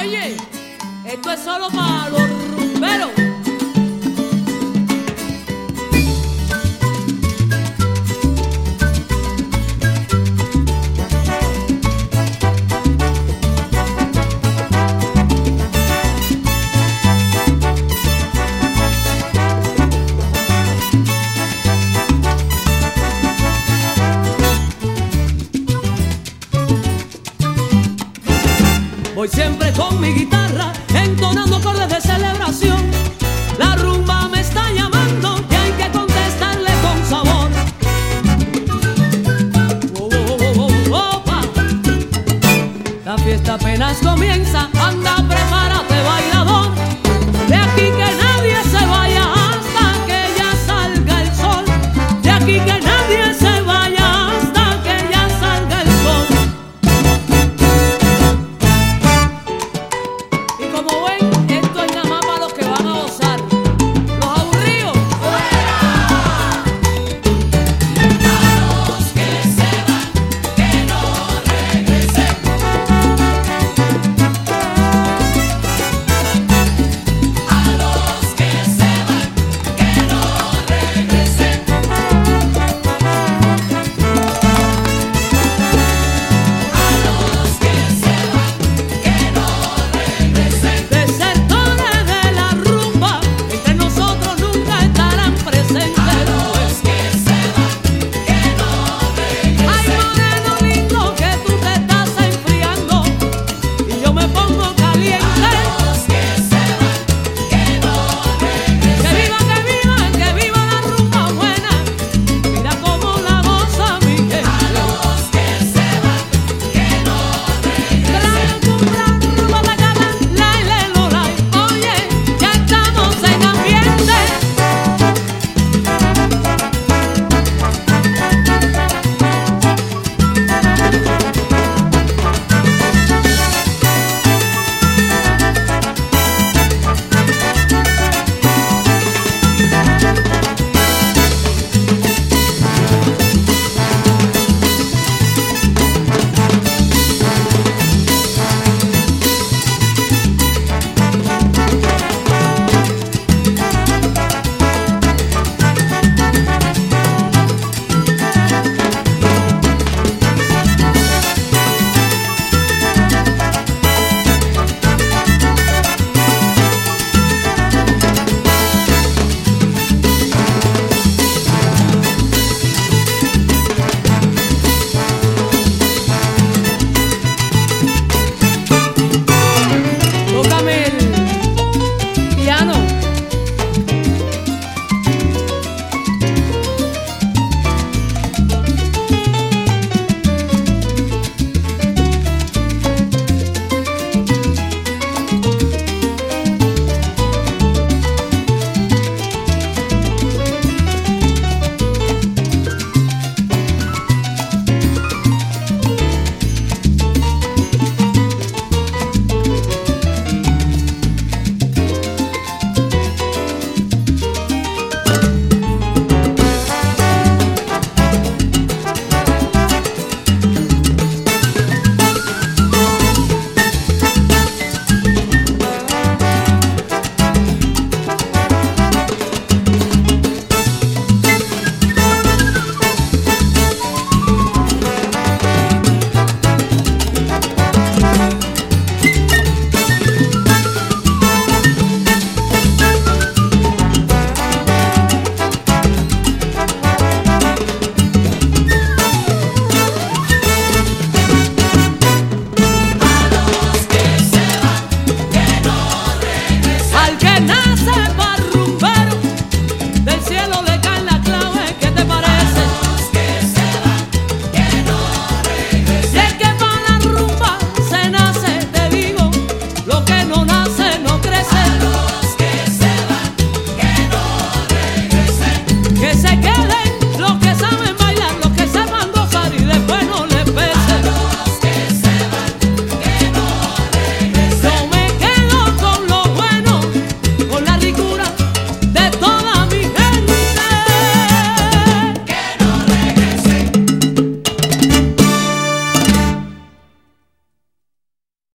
Oye, esto es solo para los rumberos. Voy siempre con mi guitarra, entonando acordes de celebración. La rumba me está llamando y hay que contestarle con sabor. Oh, oh, oh, oh. La fiesta apenas comienza, anda